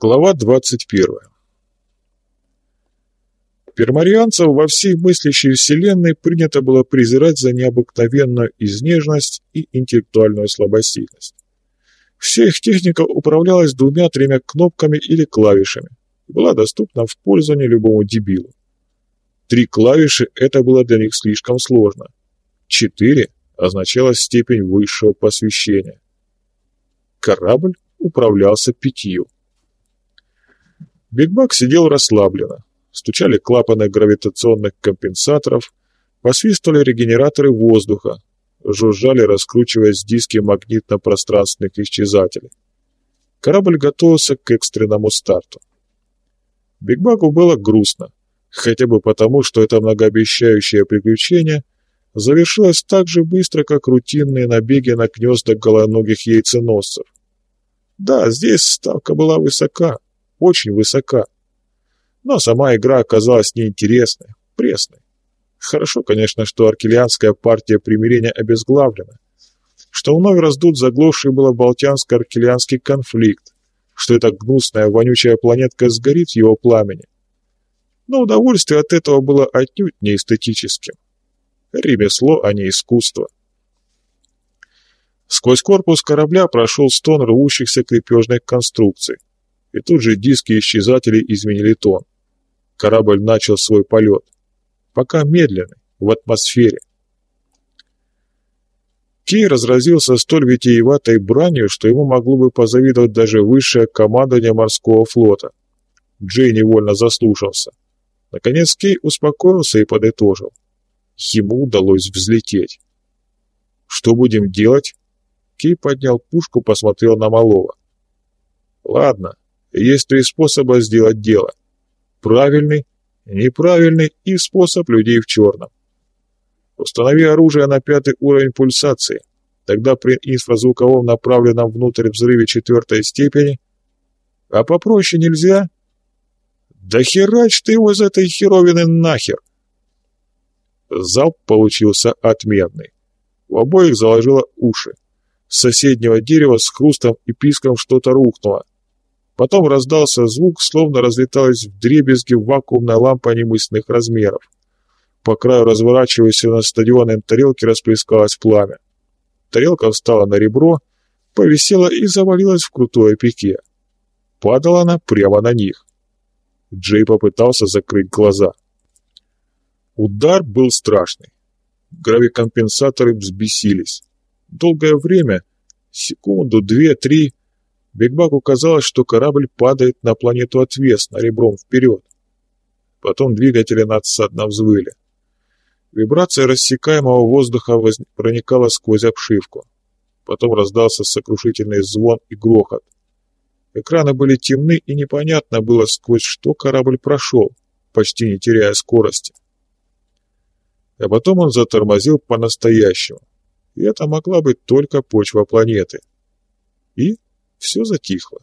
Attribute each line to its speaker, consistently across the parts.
Speaker 1: Глава 21. Пермарианцев во всей мыслящей вселенной принято было презирать за необыкновенную изнежность и интеллектуальную слабосильность. Вся их техника управлялась двумя-тремя кнопками или клавишами и была доступна в пользование любому дебилу. Три клавиши – это было для них слишком сложно. Четыре означало степень высшего посвящения. Корабль управлялся пятью. Бигбак сидел расслабленно. Стучали клапаны гравитационных компенсаторов, посвистывали регенераторы воздуха, жужжали, раскручиваясь диски магнитно-пространственных исчезателей. Корабль готовился к экстренному старту. Бигбаку было грустно, хотя бы потому, что это многообещающее приключение завершилось так же быстро, как рутинные набеги на гнезда голоногих яйценосцев. Да, здесь ставка была высока, очень высока. Но сама игра оказалась неинтересной, пресной. Хорошо, конечно, что аркелианская партия примирения обезглавлена, что вновь раздут заглохший было Балтянско-аркелианский конфликт, что эта гнусная, вонючая планетка сгорит в его пламени. Но удовольствие от этого было отнюдь не эстетическим. Ремесло, а не искусство. Сквозь корпус корабля прошел стон рвущихся крепежных конструкций и тут же диски исчезателей изменили тон. Корабль начал свой полет. Пока медленный, в атмосфере. Кей разразился столь витиеватой бранью, что ему могло бы позавидовать даже высшее командование морского флота. Джей невольно заслушался. Наконец Кей успокоился и подытожил. Ему удалось взлететь. «Что будем делать?» Кей поднял пушку, посмотрел на Малова. «Ладно, есть три способа сделать дело. Правильный, неправильный и способ людей в черном. Установи оружие на пятый уровень пульсации. Тогда при инфразвуковом направленном внутрь взрыве четвертой степени... А попроще нельзя? Да херач ты его из этой херовины нахер! Залп получился отменный. В обоих заложило уши. С соседнего дерева с хрустом и писком что-то рухнуло. Потом раздался звук, словно разлеталась в дребезги вакуумная лампа немысленных размеров. По краю разворачивающейся на стадионной тарелки расплескалось пламя. Тарелка встала на ребро, повисела и завалилась в крутое пике. Падала она прямо на них. Джей попытался закрыть глаза. Удар был страшный. Гравикомпенсаторы взбесились. Долгое время, секунду, две, три, Бигбаку казалось, что корабль падает на планету отвесно, ребром вперед. Потом двигатели надсадно взвыли. Вибрация рассекаемого воздуха воз... проникала сквозь обшивку. Потом раздался сокрушительный звон и грохот. Экраны были темны, и непонятно было, сквозь что корабль прошел, почти не теряя скорости. А потом он затормозил по-настоящему. И это могла быть только почва планеты. И все затихло.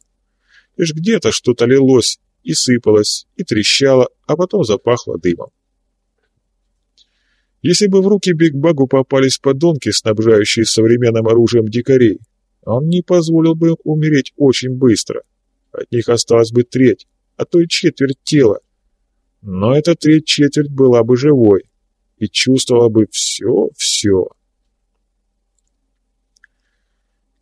Speaker 1: Лишь где-то что-то лилось и сыпалось, и трещало, а потом запахло дымом. Если бы в руки Бигбагу попались подонки, снабжающие современным оружием дикарей, он не позволил бы умереть очень быстро. От них осталась бы треть, а то и четверть тела. Но эта треть-четверть была бы живой и чувствовала бы все-все.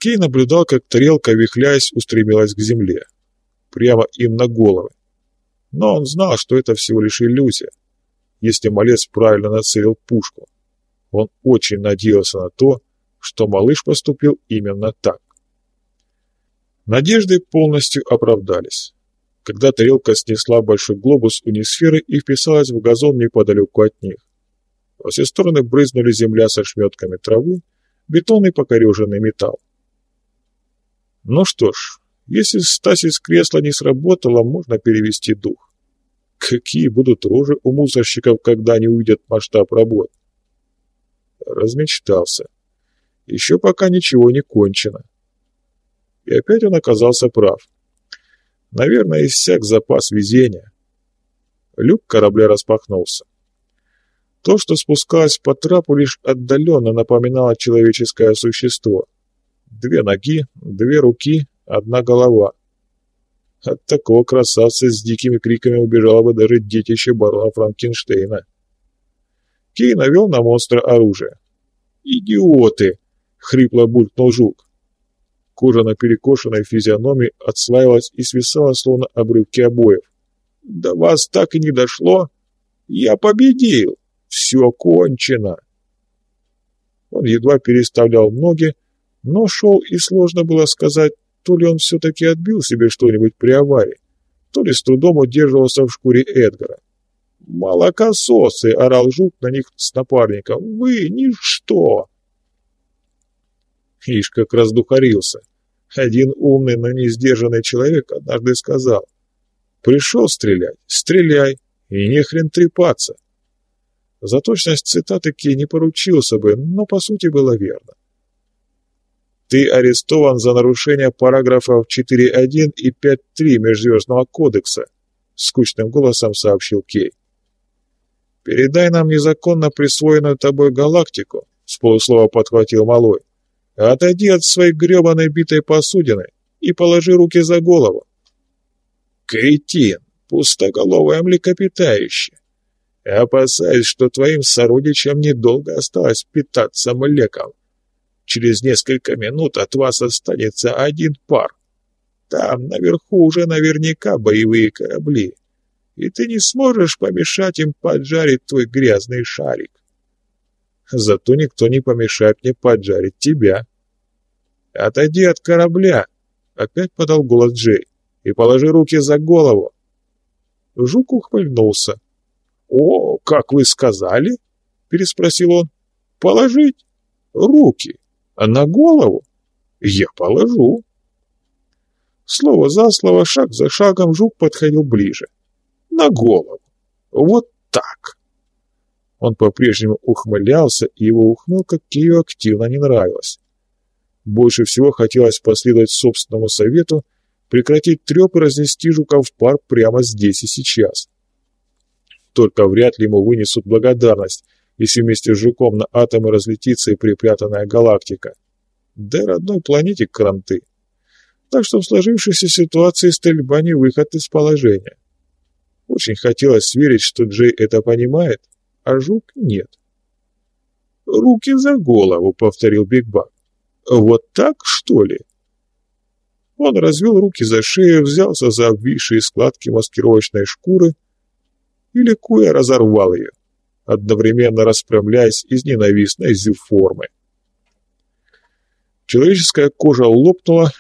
Speaker 1: Кей наблюдал, как тарелка, вихляясь, устремилась к земле. Прямо им на головы. Но он знал, что это всего лишь иллюзия, если малец правильно нацелил пушку. Он очень надеялся на то, что малыш поступил именно так. Надежды полностью оправдались. Когда тарелка снесла большой глобус унисферы и вписалась в газон неподалеку от них. Во все стороны брызнули земля со шметками травы, бетон и покореженный металл. Ну что ж, если стасис кресла не сработала, можно перевести дух. Какие будут рожи у мусорщиков, когда они увидят масштаб работ? Размечтался. Еще пока ничего не кончено. И опять он оказался прав. Наверное, иссяк запас везения. Люк корабля распахнулся. То, что спускалось по трапу, лишь отдаленно напоминало человеческое существо. Две ноги, две руки, одна голова. От такого красавца с дикими криками убежало бы даже детище барона Франкенштейна. Кей навел на монстра оружие. «Идиоты!» — хрипло булькнул жук. Кожа на перекошенной физиономии отслаивалась и свисала, словно обрывки обоев. «До вас так и не дошло? Я победил! Все кончено!» Он едва переставлял ноги, но шел, и сложно было сказать, то ли он все-таки отбил себе что-нибудь при аварии, то ли с трудом удерживался в шкуре Эдгара. «Молокососы!» — орал жук на них с напарником. «Вы ничто!» Ишь, как раздухарился. Один умный, но не сдержанный человек однажды сказал. «Пришел стрелять, стреляй, и не хрен трепаться». За точность цитаты Кей не поручился бы, но по сути было верно. Ты арестован за нарушение параграфов 4.1 и 5.3 Межзвездного кодекса, скучным голосом сообщил Кей. Передай нам незаконно присвоенную тобой галактику, с полуслова подхватил Малой. Отойди от своей гребаной битой посудины и положи руки за голову. Кретин, пустоголовое млекопитающее. Опасаюсь, что твоим сородичам недолго осталось питаться млеком. Через несколько минут от вас останется один пар. Там наверху уже наверняка боевые корабли, и ты не сможешь помешать им поджарить твой грязный шарик. Зато никто не помешает мне поджарить тебя. Отойди от корабля, опять подал голос Джей, и положи руки за голову. Жук ухмыльнулся. «О, как вы сказали?» — переспросил он. «Положить руки». А на голову я положу. Слово за слово, шаг за шагом жук подходил ближе. На голову. Вот так. Он по-прежнему ухмылялся, и его ухмылка Кию активно не нравилась. Больше всего хотелось последовать собственному совету, прекратить треп и разнести жука в пар прямо здесь и сейчас. Только вряд ли ему вынесут благодарность, если вместе с жуком на атомы разлетится и припрятанная галактика. Да и родной планете кранты. Так что в сложившейся ситуации стрельба не выход из положения. Очень хотелось верить, что Джей это понимает, а жук нет. «Руки за голову», — повторил Биг Бак. «Вот так, что ли?» Он развел руки за шею, взялся за обвисшие складки маскировочной шкуры и, ликуя, разорвал ее одновременно расправляясь из ненавистной зюформы. Человеческая кожа лопнула,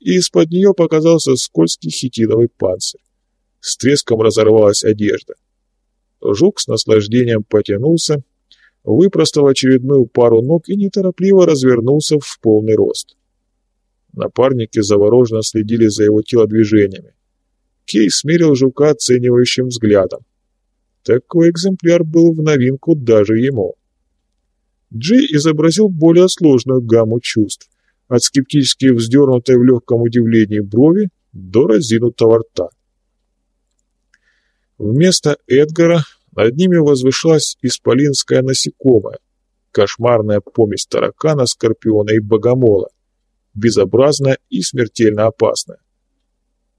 Speaker 1: и из-под нее показался скользкий хитиновый панцирь. С треском разорвалась одежда. Жук с наслаждением потянулся, выпростал очередную пару ног и неторопливо развернулся в полный рост. Напарники завороженно следили за его телодвижениями. Кей смерил жука оценивающим взглядом. Такой экземпляр был в новинку даже ему. Джей изобразил более сложную гамму чувств, от скептически вздернутой в легком удивлении брови до разинутого рта. Вместо Эдгара над ними возвышалась исполинская насекомая, кошмарная помесь таракана, скорпиона и богомола, безобразная и смертельно опасная.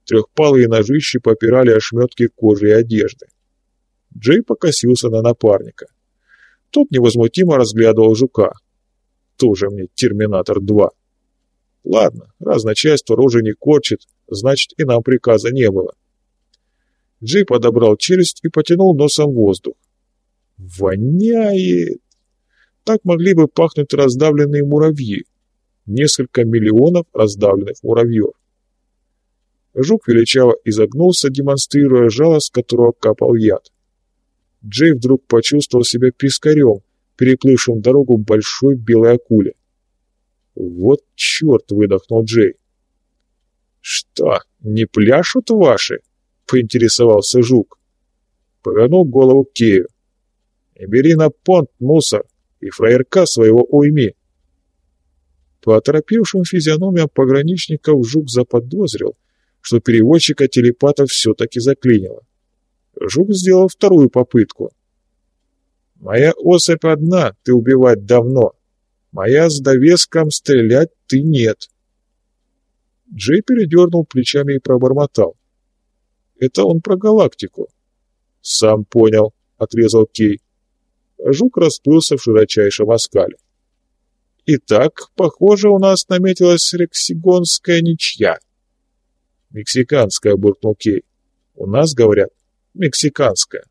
Speaker 1: Трехпалые ножищи попирали ошметки кожи и одежды. Джей покосился на напарника. Тот невозмутимо разглядывал жука. Тоже мне Терминатор-2. Ладно, раз начальство рожи не корчит, значит и нам приказа не было. Джей подобрал челюсть и потянул носом воздух. Воняет! Так могли бы пахнуть раздавленные муравьи. Несколько миллионов раздавленных муравьев. Жук величаво изогнулся, демонстрируя жало, с которого капал яд. Джей вдруг почувствовал себя пескарем, переплывшим дорогу большой белой акуле. «Вот черт!» — выдохнул Джей. «Что, не пляшут ваши?» — поинтересовался жук. Повернул голову к Кею. «Не бери на понт, мусор, и фраерка своего уйми!» По оторопевшим физиономиям пограничников жук заподозрил, что переводчика телепата все-таки заклинило. Жук сделал вторую попытку. «Моя особь одна, ты убивать давно. Моя с довеском стрелять ты нет». Джей передернул плечами и пробормотал. Это он про галактику. Сам понял, отрезал Кей. Жук расплылся в широчайшем оскале. Итак, похоже, у нас наметилась рексигонская ничья. Мексиканская, буркнул Кей. У нас, говорят, мексиканская.